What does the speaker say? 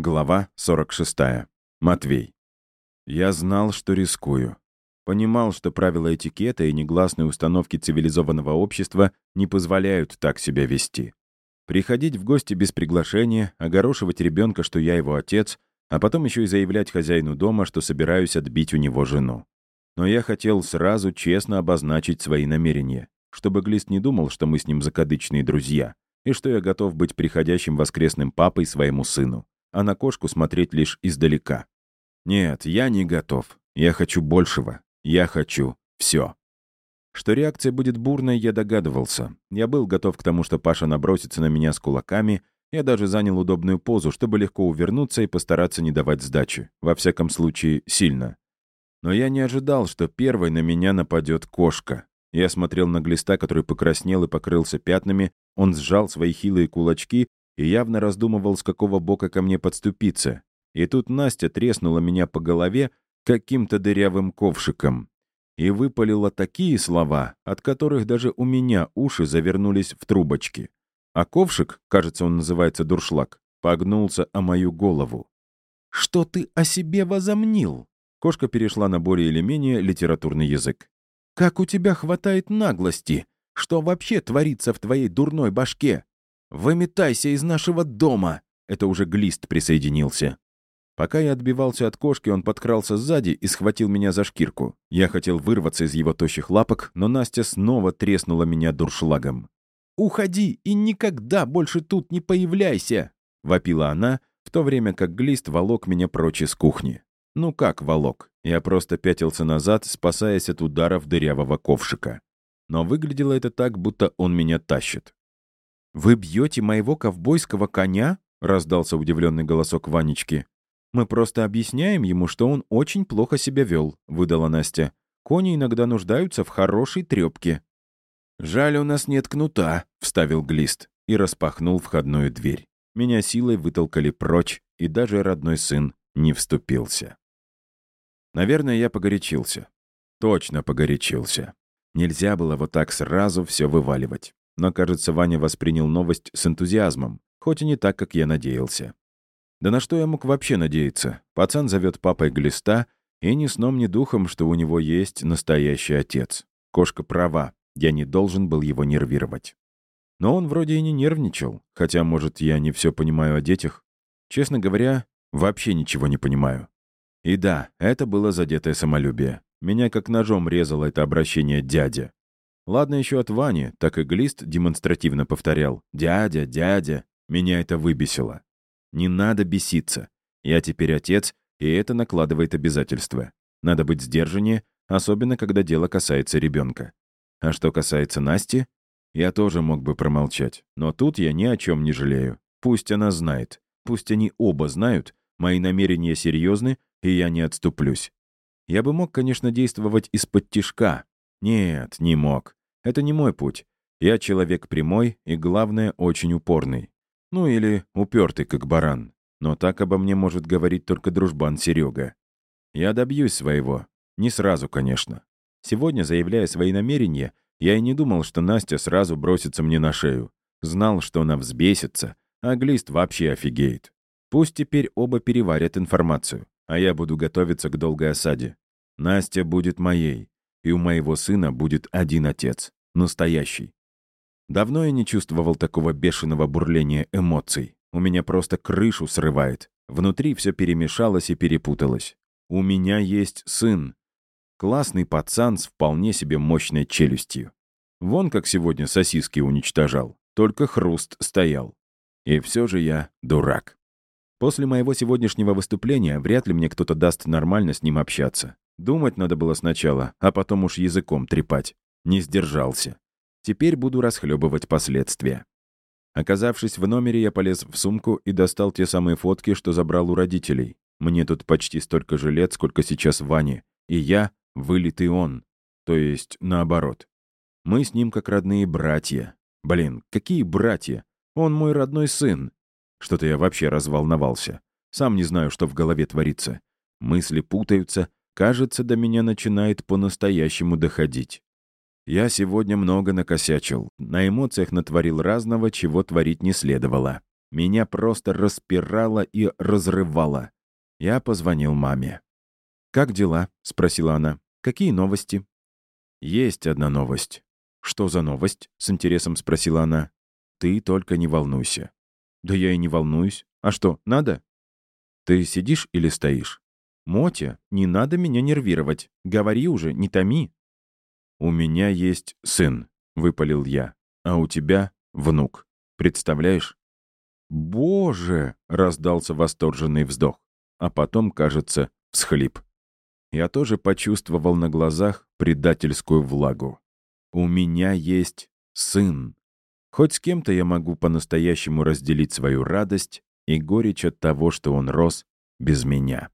Глава 46. Матвей. Я знал, что рискую. Понимал, что правила этикета и негласные установки цивилизованного общества не позволяют так себя вести. Приходить в гости без приглашения, огорошивать ребенка, что я его отец, а потом еще и заявлять хозяину дома, что собираюсь отбить у него жену. Но я хотел сразу честно обозначить свои намерения, чтобы Глист не думал, что мы с ним закадычные друзья, и что я готов быть приходящим воскресным папой своему сыну а на кошку смотреть лишь издалека. Нет, я не готов. Я хочу большего. Я хочу все. Что реакция будет бурной, я догадывался. Я был готов к тому, что Паша набросится на меня с кулаками. Я даже занял удобную позу, чтобы легко увернуться и постараться не давать сдачи. Во всяком случае, сильно. Но я не ожидал, что первой на меня нападет кошка. Я смотрел на глиста, который покраснел и покрылся пятнами. Он сжал свои хилые кулачки и явно раздумывал, с какого бока ко мне подступиться. И тут Настя треснула меня по голове каким-то дырявым ковшиком и выпалила такие слова, от которых даже у меня уши завернулись в трубочки. А ковшик, кажется, он называется дуршлаг, погнулся о мою голову. «Что ты о себе возомнил?» Кошка перешла на более или менее литературный язык. «Как у тебя хватает наглости? Что вообще творится в твоей дурной башке? «Выметайся из нашего дома!» Это уже Глист присоединился. Пока я отбивался от кошки, он подкрался сзади и схватил меня за шкирку. Я хотел вырваться из его тощих лапок, но Настя снова треснула меня дуршлагом. «Уходи и никогда больше тут не появляйся!» — вопила она, в то время как Глист волок меня прочь из кухни. Ну как волок? Я просто пятился назад, спасаясь от ударов дырявого ковшика. Но выглядело это так, будто он меня тащит. «Вы бьете моего ковбойского коня?» — раздался удивленный голосок Ванечки. «Мы просто объясняем ему, что он очень плохо себя вел», — выдала Настя. «Кони иногда нуждаются в хорошей трёпке». «Жаль, у нас нет кнута», — вставил Глист и распахнул входную дверь. Меня силой вытолкали прочь, и даже родной сын не вступился. Наверное, я погорячился. Точно погорячился. Нельзя было вот так сразу все вываливать. Но, кажется, Ваня воспринял новость с энтузиазмом, хоть и не так, как я надеялся. Да на что я мог вообще надеяться? Пацан зовет папой глиста, и ни сном, ни духом, что у него есть настоящий отец. Кошка права, я не должен был его нервировать. Но он вроде и не нервничал, хотя, может, я не все понимаю о детях. Честно говоря, вообще ничего не понимаю. И да, это было задетое самолюбие. Меня как ножом резало это обращение дядя. Ладно еще от Вани, так и Глист демонстративно повторял «Дядя, дядя». Меня это выбесило. Не надо беситься. Я теперь отец, и это накладывает обязательства. Надо быть сдержаннее, особенно когда дело касается ребенка. А что касается Насти, я тоже мог бы промолчать. Но тут я ни о чем не жалею. Пусть она знает. Пусть они оба знают. Мои намерения серьезны, и я не отступлюсь. Я бы мог, конечно, действовать из-под тишка. Нет, не мог. Это не мой путь. Я человек прямой и, главное, очень упорный. Ну или упертый, как баран. Но так обо мне может говорить только дружбан Серега. Я добьюсь своего. Не сразу, конечно. Сегодня, заявляя свои намерения, я и не думал, что Настя сразу бросится мне на шею. Знал, что она взбесится, а Глист вообще офигеет. Пусть теперь оба переварят информацию, а я буду готовиться к долгой осаде. Настя будет моей и у моего сына будет один отец, настоящий. Давно я не чувствовал такого бешеного бурления эмоций. У меня просто крышу срывает. Внутри все перемешалось и перепуталось. У меня есть сын. Классный пацан с вполне себе мощной челюстью. Вон как сегодня сосиски уничтожал. Только хруст стоял. И все же я дурак. После моего сегодняшнего выступления вряд ли мне кто-то даст нормально с ним общаться. Думать надо было сначала, а потом уж языком трепать. Не сдержался. Теперь буду расхлебывать последствия. Оказавшись в номере, я полез в сумку и достал те самые фотки, что забрал у родителей. Мне тут почти столько же лет, сколько сейчас Ване. И я — вылитый он. То есть, наоборот. Мы с ним как родные братья. Блин, какие братья? Он мой родной сын. Что-то я вообще разволновался. Сам не знаю, что в голове творится. Мысли путаются, Кажется, до меня начинает по-настоящему доходить. Я сегодня много накосячил, на эмоциях натворил разного, чего творить не следовало. Меня просто распирало и разрывало. Я позвонил маме. «Как дела?» — спросила она. «Какие новости?» «Есть одна новость». «Что за новость?» — с интересом спросила она. «Ты только не волнуйся». «Да я и не волнуюсь. А что, надо?» «Ты сидишь или стоишь?» «Мотя, не надо меня нервировать. Говори уже, не томи». «У меня есть сын», — выпалил я. «А у тебя внук. Представляешь?» «Боже!» — раздался восторженный вздох. А потом, кажется, всхлип. Я тоже почувствовал на глазах предательскую влагу. «У меня есть сын. Хоть с кем-то я могу по-настоящему разделить свою радость и горечь от того, что он рос без меня».